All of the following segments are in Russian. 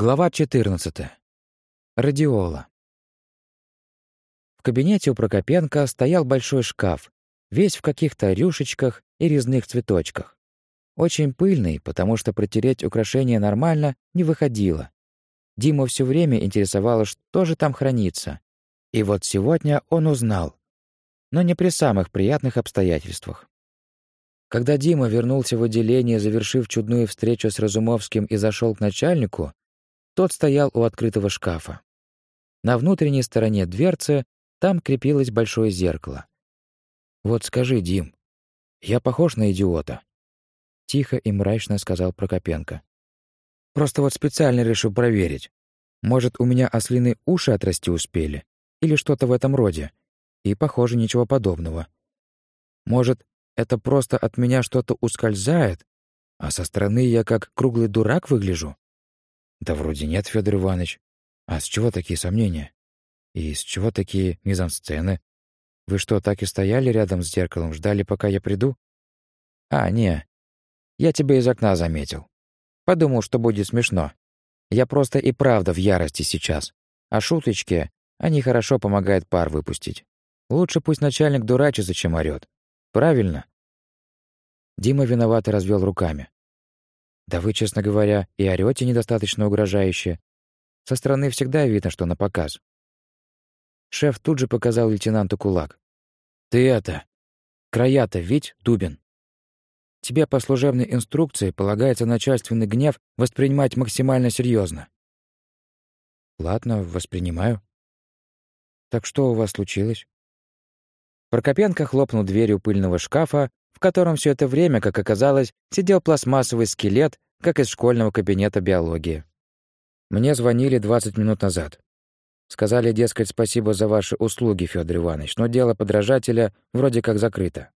Глава 14. Радиола. В кабинете у Прокопенко стоял большой шкаф, весь в каких-то рюшечках и резных цветочках. Очень пыльный, потому что протереть украшения нормально не выходило. Диму все время интересовало, что же там хранится. И вот сегодня он узнал. Но не при самых приятных обстоятельствах. Когда Дима вернулся в отделение, завершив чудную встречу с Разумовским и зашел к начальнику, тот стоял у открытого шкафа. На внутренней стороне дверцы там крепилось большое зеркало. «Вот скажи, Дим, я похож на идиота?» Тихо и мрачно сказал Прокопенко. «Просто вот специально решил проверить. Может, у меня ослиные уши отрасти успели? Или что-то в этом роде? И, похоже, ничего подобного. Может, это просто от меня что-то ускользает, а со стороны я как круглый дурак выгляжу?» Да вроде нет, Федор Иванович. А с чего такие сомнения? И с чего такие мизансцены? Вы что, так и стояли рядом с зеркалом, ждали, пока я приду? А, не. Я тебя из окна заметил. Подумал, что будет смешно. Я просто и правда в ярости сейчас. А шуточки, они хорошо помогают пар выпустить. Лучше пусть начальник дурачится, чем орёт. Правильно? Дима виновато развел руками. Да вы, честно говоря, и орёте недостаточно угрожающе. Со стороны всегда видно, что на показ. Шеф тут же показал лейтенанту кулак. «Ты это... Края-то ведь, Дубин? Тебе по служебной инструкции полагается начальственный гнев воспринимать максимально серьезно. «Ладно, воспринимаю». «Так что у вас случилось?» Прокопенко хлопнул дверью пыльного шкафа, в котором все это время, как оказалось, сидел пластмассовый скелет, как из школьного кабинета биологии. Мне звонили 20 минут назад. Сказали, дескать, спасибо за ваши услуги, Федор Иванович, но дело подражателя вроде как закрыто.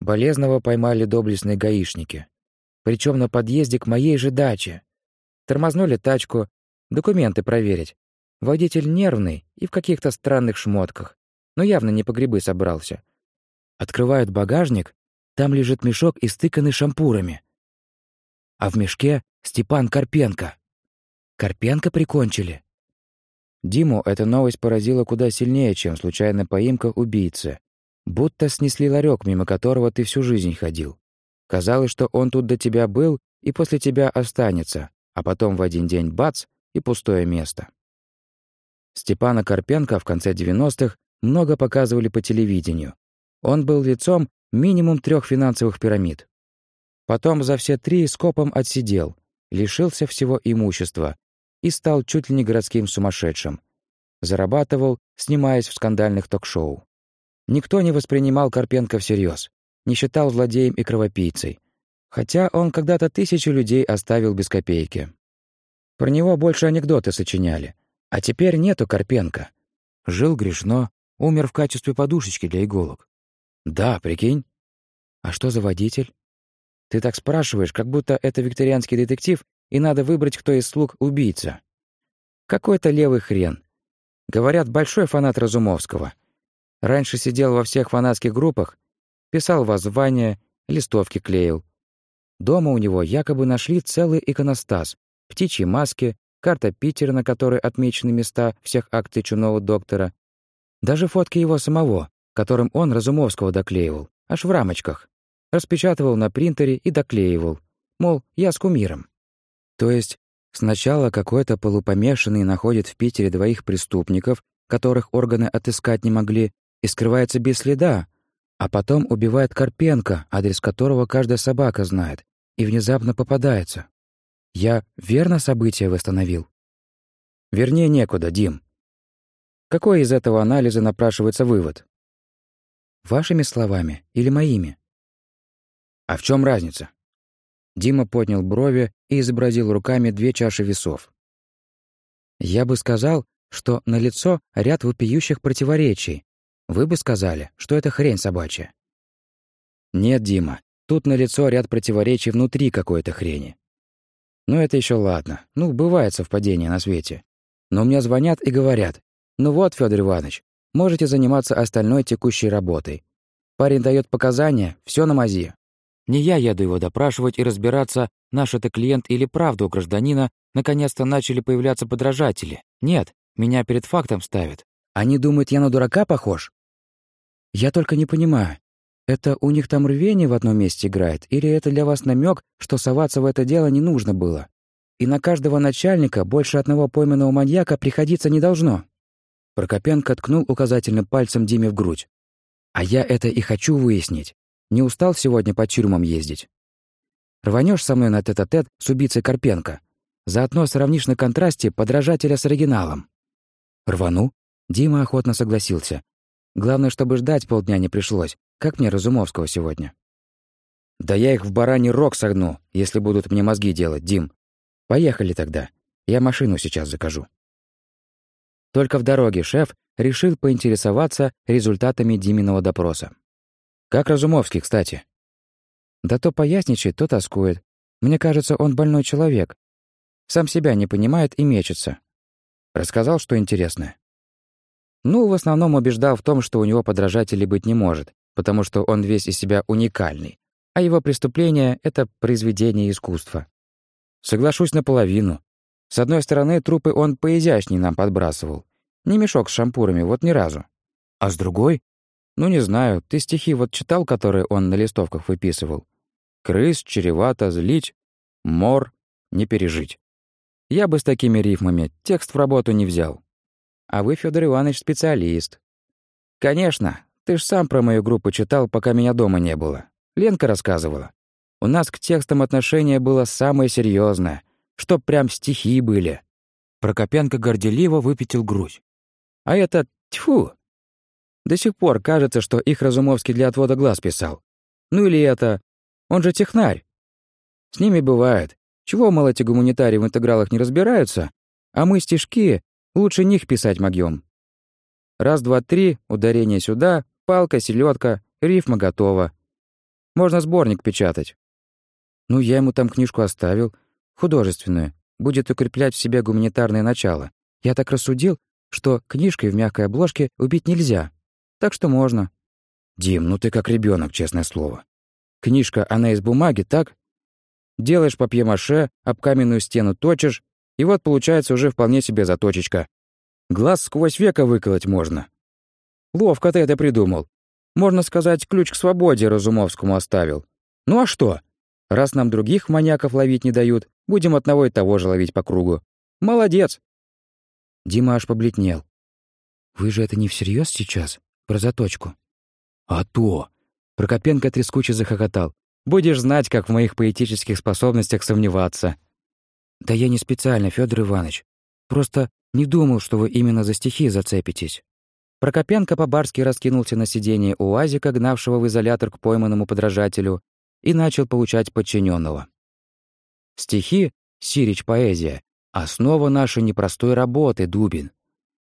Болезного поймали доблестные гаишники. Причем на подъезде к моей же даче. Тормознули тачку, документы проверить. Водитель нервный и в каких-то странных шмотках, но явно не по грибы собрался. Открывают багажник, там лежит мешок, истыканный шампурами. А в мешке Степан Карпенко. Карпенко прикончили. Диму эта новость поразила куда сильнее, чем случайная поимка убийцы. Будто снесли ларек, мимо которого ты всю жизнь ходил. Казалось, что он тут до тебя был и после тебя останется, а потом в один день бац — и пустое место. Степана Карпенко в конце 90-х много показывали по телевидению, он был лицом минимум трех финансовых пирамид. Потом за все три скопом отсидел, лишился всего имущества и стал чуть ли не городским сумасшедшим. Зарабатывал, снимаясь в скандальных ток-шоу. Никто не воспринимал Карпенко всерьез, не считал злодеем и кровопийцей. Хотя он когда-то тысячу людей оставил без копейки. Про него больше анекдоты сочиняли. А теперь нету Карпенко. Жил грешно, умер в качестве подушечки для иголок. «Да, прикинь». «А что за водитель?» «Ты так спрашиваешь, как будто это викторианский детектив, и надо выбрать, кто из слуг убийца». «Какой-то левый хрен. Говорят, большой фанат Разумовского. Раньше сидел во всех фанатских группах, писал воззвания, листовки клеил. Дома у него якобы нашли целый иконостас, птичьи маски, карта Питера, на которой отмечены места всех акций чудного доктора, даже фотки его самого, которым он Разумовского доклеивал, аж в рамочках. Распечатывал на принтере и доклеивал. Мол, я с кумиром. То есть сначала какой-то полупомешанный находит в Питере двоих преступников, которых органы отыскать не могли, и скрывается без следа, а потом убивает Карпенко, адрес которого каждая собака знает, и внезапно попадается. Я верно события восстановил? Вернее, некуда, Дим. Какой из этого анализа напрашивается вывод? Вашими словами или моими? А в чем разница? Дима поднял брови и изобразил руками две чаши весов. Я бы сказал, что на лицо ряд вопиющих противоречий. Вы бы сказали, что это хрень собачья. Нет, Дима, тут на лицо ряд противоречий внутри какой-то хрени. Ну это еще ладно. Ну, бывает совпадение на свете. Но мне звонят и говорят: "Ну вот, Федор Иванович, Можете заниматься остальной текущей работой. Парень дает показания, все на мази. Не я еду его допрашивать и разбираться, наш это клиент или правда у гражданина наконец-то начали появляться подражатели. Нет, меня перед фактом ставят. Они думают, я на дурака похож? Я только не понимаю, это у них там рвение в одном месте играет, или это для вас намек, что соваться в это дело не нужно было? И на каждого начальника больше одного пойманного маньяка приходиться не должно. Прокопенко ткнул указательным пальцем Диме в грудь. А я это и хочу выяснить. Не устал сегодня по тюрьмам ездить? Рванешь со мной на тет-а-тет -тет с убийцей Карпенко. Заодно сравнишь на контрасте подражателя с оригиналом. Рвану. Дима охотно согласился. Главное, чтобы ждать полдня не пришлось, как мне Разумовского сегодня? Да я их в бараний рог согну, если будут мне мозги делать, Дим. Поехали тогда. Я машину сейчас закажу. Только в дороге шеф решил поинтересоваться результатами Диминого допроса. Как Разумовский, кстати. Да то поясничает, то тоскует. Мне кажется, он больной человек. Сам себя не понимает и мечется. Рассказал, что интересное. Ну, в основном убеждал в том, что у него подражателей быть не может, потому что он весь из себя уникальный, а его преступление — это произведение искусства. Соглашусь наполовину. С одной стороны, трупы он поизящней нам подбрасывал. Не мешок с шампурами, вот ни разу. А с другой? Ну, не знаю, ты стихи вот читал, которые он на листовках выписывал? Крыс, чревато, злить, мор, не пережить. Я бы с такими рифмами текст в работу не взял. А вы, Федор Иванович, специалист. Конечно, ты ж сам про мою группу читал, пока меня дома не было. Ленка рассказывала. У нас к текстам отношение было самое серьезное, чтоб прям стихи были. Прокопенко горделиво выпятил грудь. А это, тьфу! До сих пор кажется, что их Разумовский для отвода глаз писал. Ну или это... Он же технарь. С ними бывает. Чего, мол, эти гуманитарии в интегралах не разбираются, а мы стишки лучше них писать могём. Раз, два, три, ударение сюда, Палка, селедка, рифма готова. Можно сборник печатать. Ну, я ему там книжку оставил, художественную, будет укреплять в себе гуманитарное начало. Я так рассудил, что книжкой в мягкой обложке убить нельзя. Так что можно. Дим, ну ты как ребенок, честное слово. Книжка, она из бумаги, так? Делаешь папье-маше, об каменную стену точишь, и вот получается уже вполне себе заточечка. Глаз сквозь века выколоть можно. Ловко ты это придумал. Можно сказать, ключ к свободе Разумовскому оставил. Ну а что? Раз нам других маньяков ловить не дают, будем одного и того же ловить по кругу. Молодец!» Дима аж побледнел. «Вы же это не всерьез сейчас? Про заточку?» «А то!» Прокопенко трескуче захохотал. «Будешь знать, как в моих поэтических способностях сомневаться». «Да я не специально, Федор Иванович. Просто не думал, что вы именно за стихи зацепитесь». Прокопенко по-барски раскинулся на сиденье УАЗика, гнавшего в изолятор к пойманному подражателю, и начал получать подчиненного. Стихи, сирич поэзия, основа нашей непростой работы, Дубин.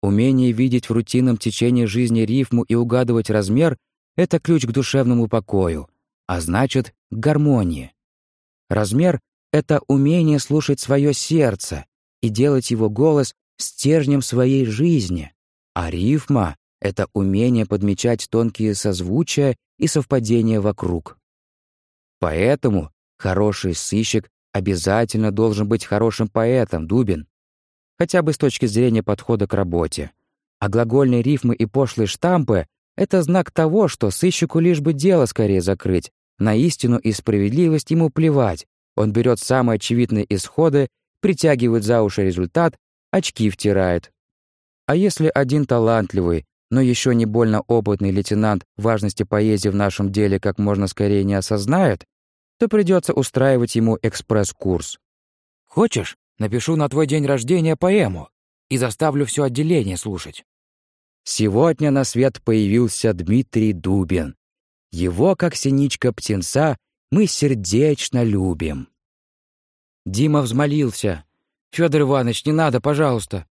Умение видеть в рутинном течении жизни рифму и угадывать размер — это ключ к душевному покою, а значит, к гармонии. Размер — это умение слушать свое сердце и делать его голос стержнем своей жизни, а рифма это умение подмечать тонкие созвучия и совпадения вокруг. Поэтому хороший сыщик обязательно должен быть хорошим поэтом, Дубин. Хотя бы с точки зрения подхода к работе. А глагольные рифмы и пошлые штампы — это знак того, что сыщику лишь бы дело скорее закрыть. На истину и справедливость ему плевать. Он берет самые очевидные исходы, притягивает за уши результат, очки втирает. А если один талантливый, но еще не больно опытный лейтенант важности поэзии в нашем деле как можно скорее не осознает, то придется устраивать ему экспресс-курс. Хочешь, напишу на твой день рождения поэму и заставлю все отделение слушать. Сегодня на свет появился Дмитрий Дубин. Его, как синичка птенца, мы сердечно любим. Дима взмолился. «Фёдор Иванович, не надо, пожалуйста.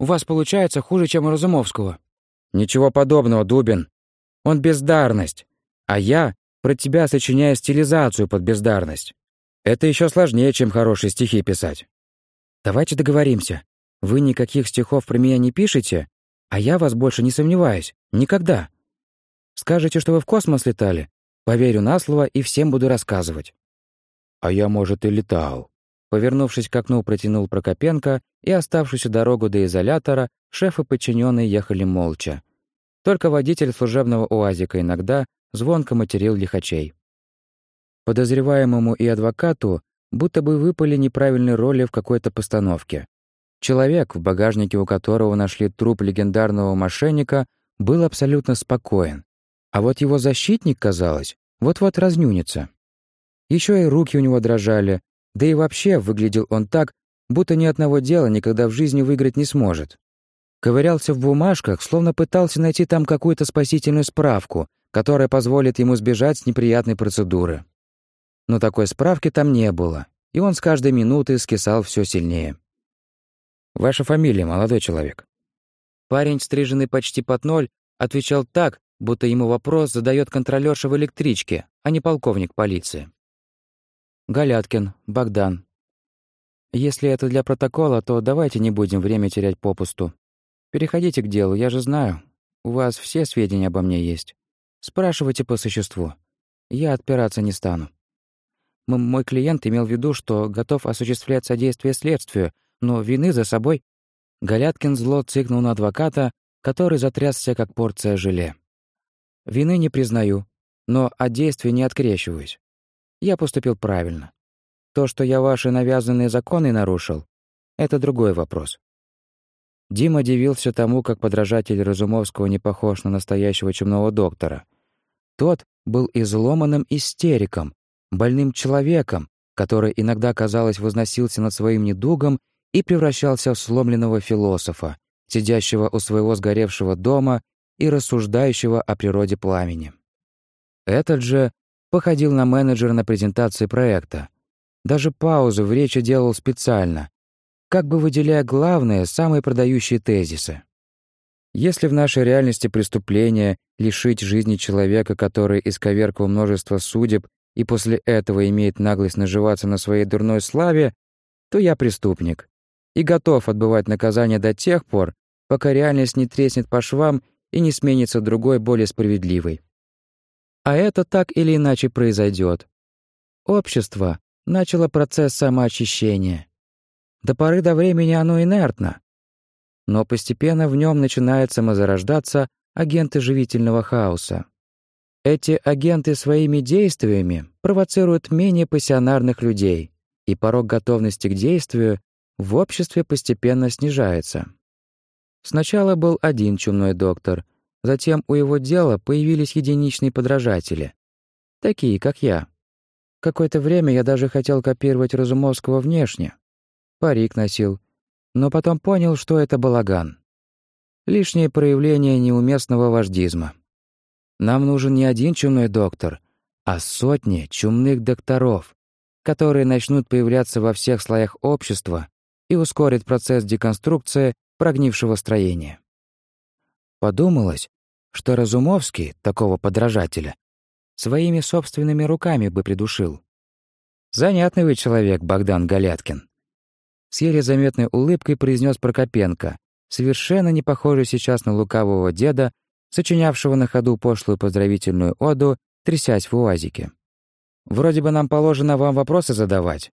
У вас получается хуже, чем у Разумовского». «Ничего подобного, Дубин. Он бездарность. А я про тебя сочиняю стилизацию под бездарность. Это еще сложнее, чем хорошие стихи писать. Давайте договоримся. Вы никаких стихов про меня не пишете, а я вас больше не сомневаюсь. Никогда. Скажете, что вы в космос летали? Поверю на слово и всем буду рассказывать. А я, может, и летал. Повернувшись к окну, протянул Прокопенко, и оставшуюся дорогу до изолятора шеф и подчиненные ехали молча. Только водитель служебного УАЗика иногда звонко материл лихачей. Подозреваемому и адвокату будто бы выпали неправильные роли в какой-то постановке. Человек, в багажнике у которого нашли труп легендарного мошенника, был абсолютно спокоен. А вот его защитник, казалось, вот-вот разнюнится. Еще и руки у него дрожали, да и вообще выглядел он так, будто ни одного дела никогда в жизни выиграть не сможет. Ковырялся в бумажках, словно пытался найти там какую-то спасительную справку, которая позволит ему сбежать с неприятной процедуры. Но такой справки там не было, и он с каждой минуты скисал все сильнее. «Ваша фамилия, молодой человек?» Парень, стриженный почти под ноль, отвечал так, будто ему вопрос задает контролёрша в электричке, а не полковник полиции. «Галяткин, Богдан. Если это для протокола, то давайте не будем время терять попусту. Переходите к делу, я же знаю. У вас все сведения обо мне есть. Спрашивайте по существу. Я отпираться не стану. М мой клиент имел в виду, что готов осуществлять содействие следствию, но вины за собой... Галяткин зло цикнул на адвоката, который затрясся, как порция желе. «Вины не признаю, но от действий не открещиваюсь. Я поступил правильно. То, что я ваши навязанные законы нарушил, это другой вопрос». Дима дивился тому, как подражатель Разумовского не похож на настоящего чумного доктора. Тот был изломанным истериком, больным человеком, который иногда, казалось, возносился над своим недугом и превращался в сломленного философа, сидящего у своего сгоревшего дома и рассуждающего о природе пламени. Этот же походил на менеджера на презентации проекта. Даже паузу в речи делал специально, как бы выделяя главные, самые продающие тезисы. Если в нашей реальности преступление — лишить жизни человека, который исковеркал множество судеб и после этого имеет наглость наживаться на своей дурной славе, то я преступник и готов отбывать наказание до тех пор, пока реальность не треснет по швам и не сменится другой, более справедливой. А это так или иначе произойдет. Общество начало процесс самоочищения. До поры до времени оно инертно. Но постепенно в нем начинают самозарождаться агенты живительного хаоса. Эти агенты своими действиями провоцируют менее пассионарных людей, и порог готовности к действию в обществе постепенно снижается. Сначала был один чумной доктор, затем у его дела появились единичные подражатели, такие, как я. Какое-то время я даже хотел копировать Разумовского внешне. Парик носил, но потом понял, что это балаган. Лишнее проявление неуместного вождизма. Нам нужен не один чумной доктор, а сотни чумных докторов, которые начнут появляться во всех слоях общества и ускорят процесс деконструкции прогнившего строения. Подумалось, что Разумовский, такого подражателя, своими собственными руками бы придушил. Занятный вы человек, Богдан Галяткин. С еле заметной улыбкой произнес Прокопенко, совершенно не похожий сейчас на лукавого деда, сочинявшего на ходу пошлую поздравительную оду, трясясь в уазике. «Вроде бы нам положено вам вопросы задавать,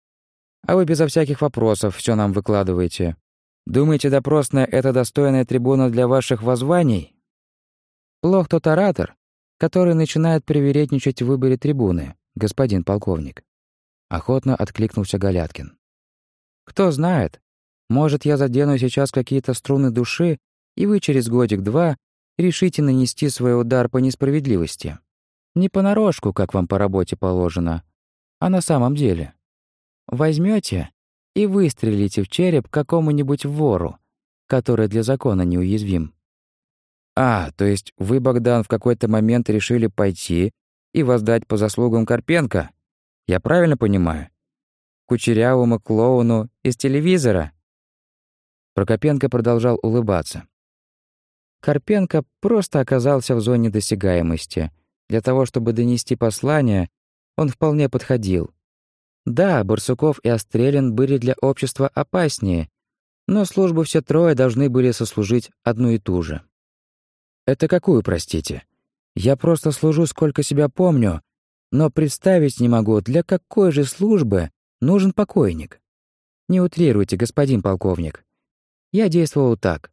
а вы безо всяких вопросов все нам выкладываете. Думаете, допросная — это достойная трибуна для ваших воззваний? Плох тот оратор, который начинает привередничать в выборе трибуны, господин полковник». Охотно откликнулся Галяткин. «Кто знает, может, я задену сейчас какие-то струны души, и вы через годик-два решите нанести свой удар по несправедливости. Не понарошку, как вам по работе положено, а на самом деле. Возьмете и выстрелите в череп какому-нибудь вору, который для закона неуязвим. А, то есть вы, Богдан, в какой-то момент решили пойти и воздать по заслугам Карпенко? Я правильно понимаю? Кучерявому клоуну из телевизора? Прокопенко продолжал улыбаться. Карпенко просто оказался в зоне досягаемости. Для того, чтобы донести послание, он вполне подходил. Да, Барсуков и Острелин были для общества опаснее, но службу все трое должны были сослужить одну и ту же. «Это какую, простите? Я просто служу, сколько себя помню, Но представить не могу, для какой же службы нужен покойник. Не утрируйте, господин полковник. Я действовал так.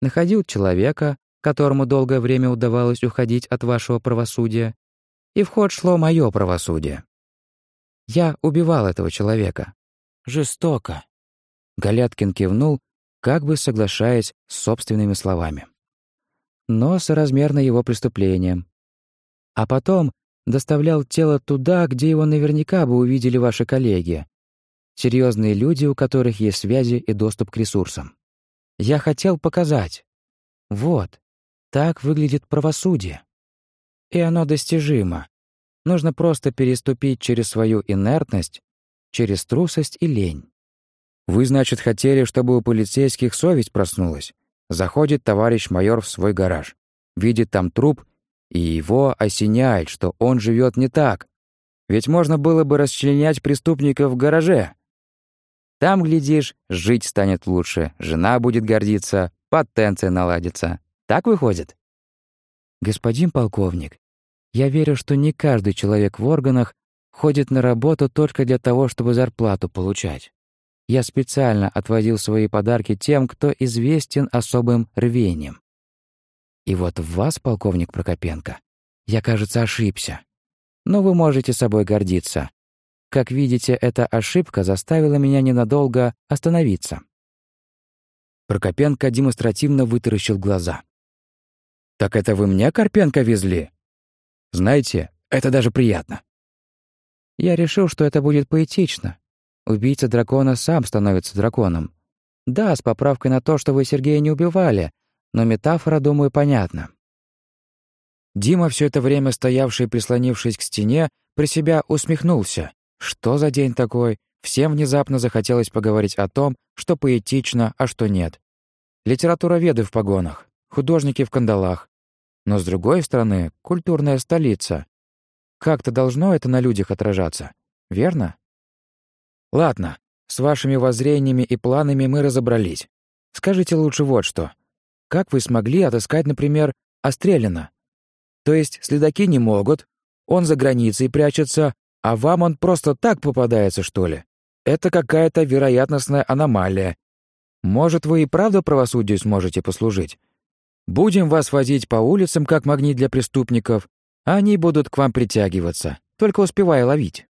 Находил человека, которому долгое время удавалось уходить от вашего правосудия, и в ход шло мое правосудие. Я убивал этого человека. Жестоко. Галяткин кивнул, как бы соглашаясь с собственными словами. Но соразмерно его преступлением. А потом доставлял тело туда, где его наверняка бы увидели ваши коллеги, серьезные люди, у которых есть связи и доступ к ресурсам. Я хотел показать. Вот, так выглядит правосудие. И оно достижимо. Нужно просто переступить через свою инертность, через трусость и лень. Вы, значит, хотели, чтобы у полицейских совесть проснулась? Заходит товарищ майор в свой гараж, видит там труп, и его осеняет, что он живет не так. Ведь можно было бы расчленять преступника в гараже. Там, глядишь, жить станет лучше, жена будет гордиться, потенция наладится. Так выходит? Господин полковник, я верю, что не каждый человек в органах ходит на работу только для того, чтобы зарплату получать. Я специально отводил свои подарки тем, кто известен особым рвением. И вот в вас, полковник Прокопенко, я, кажется, ошибся. Но вы можете собой гордиться. Как видите, эта ошибка заставила меня ненадолго остановиться. Прокопенко демонстративно вытаращил глаза. «Так это вы мне Карпенко везли? Знаете, это даже приятно». Я решил, что это будет поэтично. Убийца дракона сам становится драконом. Да, с поправкой на то, что вы Сергея не убивали, но метафора, думаю, понятна. Дима, все это время стоявший, прислонившись к стене, при себя усмехнулся, что за день такой? Всем внезапно захотелось поговорить о том, что поэтично, а что нет. Литературоведы в погонах, художники в кандалах. Но, с другой стороны, культурная столица. Как-то должно это на людях отражаться, верно? Ладно, с вашими воззрениями и планами мы разобрались. Скажите лучше вот что. Как вы смогли отыскать, например, Острелина? То есть следаки не могут, он за границей прячется, а вам он просто так попадается, что ли? Это какая-то вероятностная аномалия. Может, вы и правда правосудию сможете послужить? Будем вас возить по улицам, как магнит для преступников, а они будут к вам притягиваться, только успевая ловить.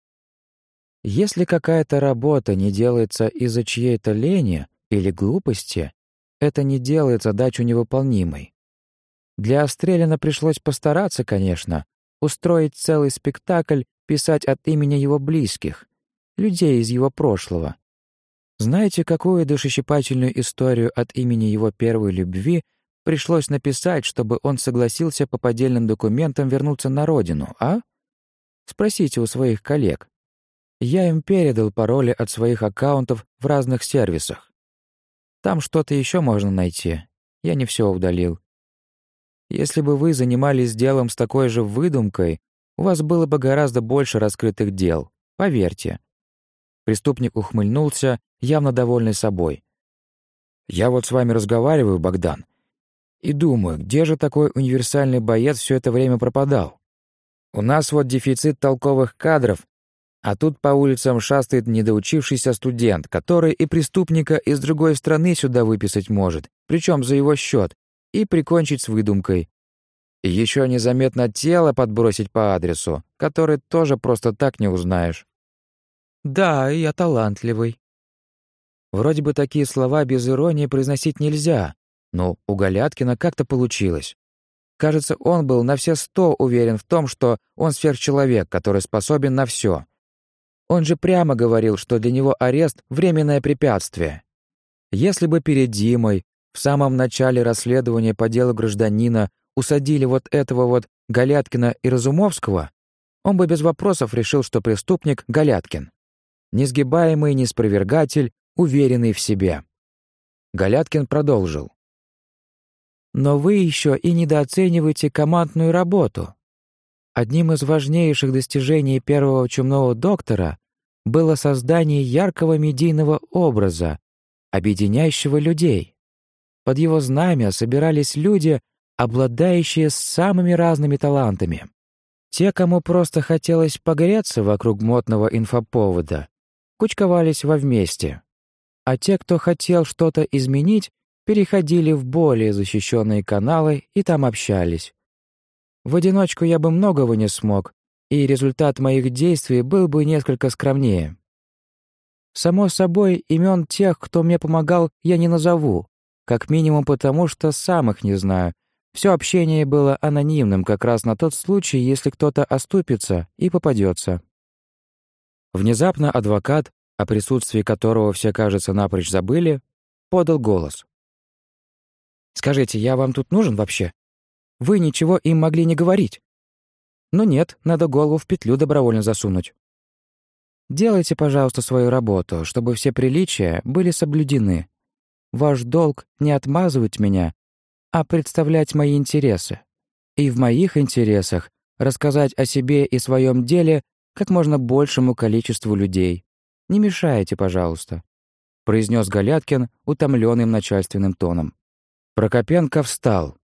Если какая-то работа не делается из-за чьей-то лени или глупости, это не делает задачу невыполнимой. Для Острелина пришлось постараться, конечно, устроить целый спектакль писать от имени его близких, людей из его прошлого. Знаете, какую душещипательную историю от имени его первой любви пришлось написать, чтобы он согласился по поддельным документам вернуться на родину, а? Спросите у своих коллег. Я им передал пароли от своих аккаунтов в разных сервисах. Там что-то еще можно найти. Я не все удалил. Если бы вы занимались делом с такой же выдумкой, у вас было бы гораздо больше раскрытых дел, поверьте». Преступник ухмыльнулся, явно довольный собой. «Я вот с вами разговариваю, Богдан, и думаю, где же такой универсальный боец все это время пропадал? У нас вот дефицит толковых кадров, а тут по улицам шастает недоучившийся студент, который и преступника из другой страны сюда выписать может, причем за его счет, и прикончить с выдумкой. Еще незаметно тело подбросить по адресу, который тоже просто так не узнаешь. Да, я талантливый. Вроде бы такие слова без иронии произносить нельзя, но у Галяткина как-то получилось. Кажется, он был на все сто уверен в том, что он сверхчеловек, который способен на все. Он же прямо говорил, что для него арест — временное препятствие. Если бы перед Димой в самом начале расследования по делу гражданина усадили вот этого вот Галяткина и Разумовского, он бы без вопросов решил, что преступник — Галяткин. Несгибаемый неспровергатель, уверенный в себе. Галяткин продолжил. Но вы еще и недооцениваете командную работу. Одним из важнейших достижений первого чумного доктора было создание яркого медийного образа, объединяющего людей. Под его знамя собирались люди, обладающие самыми разными талантами. Те, кому просто хотелось погреться вокруг модного инфоповода, кучковались во вместе. А те, кто хотел что-то изменить, переходили в более защищенные каналы и там общались. В одиночку я бы многого не смог, и результат моих действий был бы несколько скромнее. Само собой, имен тех, кто мне помогал, я не назову, как минимум потому, что сам их не знаю. Все общение было анонимным как раз на тот случай, если кто-то оступится и попадется. Внезапно адвокат, о присутствии которого все, кажется, напрочь забыли, подал голос. «Скажите, я вам тут нужен вообще? Вы ничего им могли не говорить?» Но нет, надо голову в петлю добровольно засунуть. Делайте, пожалуйста, свою работу, чтобы все приличия были соблюдены. Ваш долг — не отмазывать меня, а представлять мои интересы. И в моих интересах рассказать о себе и своем деле как можно большему количеству людей. Не мешайте, пожалуйста», — произнес Галяткин утомленным начальственным тоном. Прокопенко встал.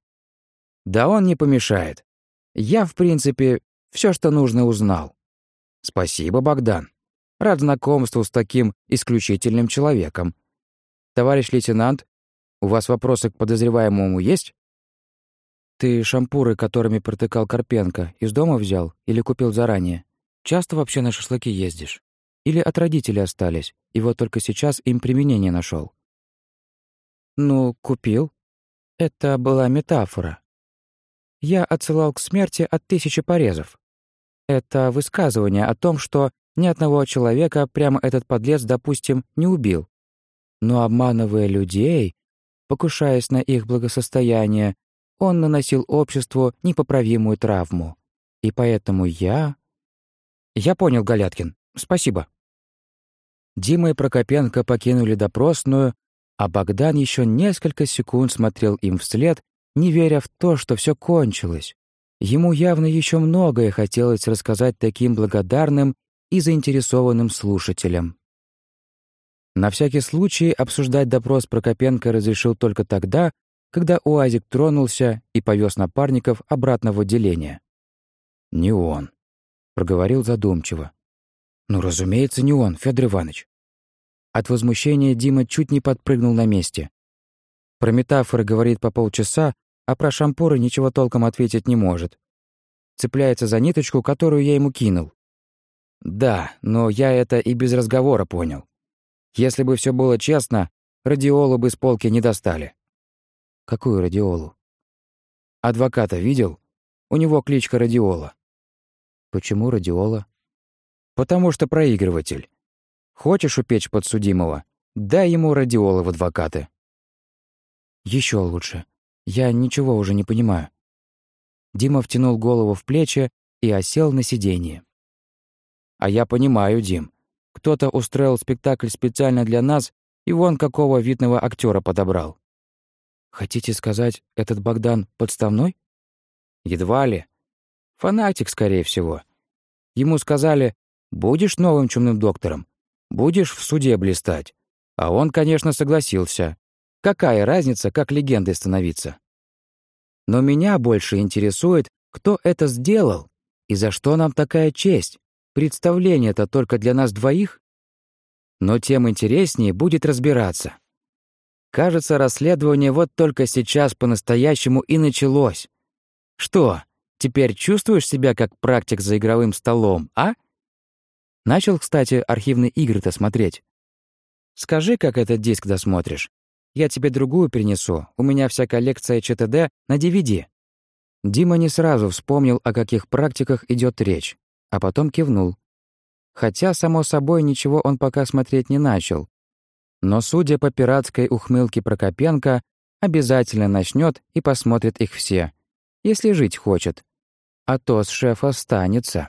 «Да он не помешает. Я, в принципе, все, что нужно, узнал. Спасибо, Богдан. Рад знакомству с таким исключительным человеком. Товарищ лейтенант, у вас вопросы к подозреваемому есть? Ты шампуры, которыми протыкал Карпенко, из дома взял или купил заранее? Часто вообще на шашлыки ездишь? Или от родителей остались, и вот только сейчас им применение нашел? Ну, купил. Это была метафора. Я отсылал к смерти от тысячи порезов. Это высказывание о том, что ни одного человека прямо этот подлец, допустим, не убил. Но обманывая людей, покушаясь на их благосостояние, он наносил обществу непоправимую травму. И поэтому я... Я понял, Галяткин. Спасибо. Дима и Прокопенко покинули допросную, а Богдан еще несколько секунд смотрел им вслед, не веря в то, что все кончилось. Ему явно еще многое хотелось рассказать таким благодарным и заинтересованным слушателям. На всякий случай обсуждать допрос Прокопенко разрешил только тогда, когда УАЗик тронулся и повез напарников обратно в отделение. «Не он», — проговорил задумчиво. «Ну, разумеется, не он, Федор Иванович». От возмущения Дима чуть не подпрыгнул на месте. Про метафоры говорит по полчаса, а про шампуры ничего толком ответить не может. Цепляется за ниточку, которую я ему кинул. Да, но я это и без разговора понял. Если бы все было честно, радиолу бы с полки не достали. Какую радиолу? Адвоката видел? У него кличка Радиола. Почему Радиола? Потому что проигрыватель. Хочешь упечь подсудимого? Дай ему Радиола в адвокаты. Еще лучше. Я ничего уже не понимаю. Дима втянул голову в плечи и осел на сиденье. «А я понимаю, Дим. Кто-то устроил спектакль специально для нас, и вон какого видного актера подобрал». «Хотите сказать, этот Богдан подставной?» «Едва ли. Фанатик, скорее всего. Ему сказали, будешь новым чумным доктором, будешь в суде блистать. А он, конечно, согласился. Какая разница, как легендой становиться? Но меня больше интересует, кто это сделал и за что нам такая честь. Представление-то только для нас двоих? Но тем интереснее будет разбираться. Кажется, расследование вот только сейчас по-настоящему и началось. Что, теперь чувствуешь себя как практик за игровым столом, а? Начал, кстати, архивные игры-то смотреть. Скажи, как этот диск досмотришь. Я тебе другую принесу. У меня вся коллекция ЧТД на DVD». Дима не сразу вспомнил, о каких практиках идет речь, а потом кивнул. Хотя, само собой, ничего он пока смотреть не начал. Но, судя по пиратской ухмылке Прокопенко, обязательно начнет и посмотрит их все, если жить хочет. А то с шефа останется.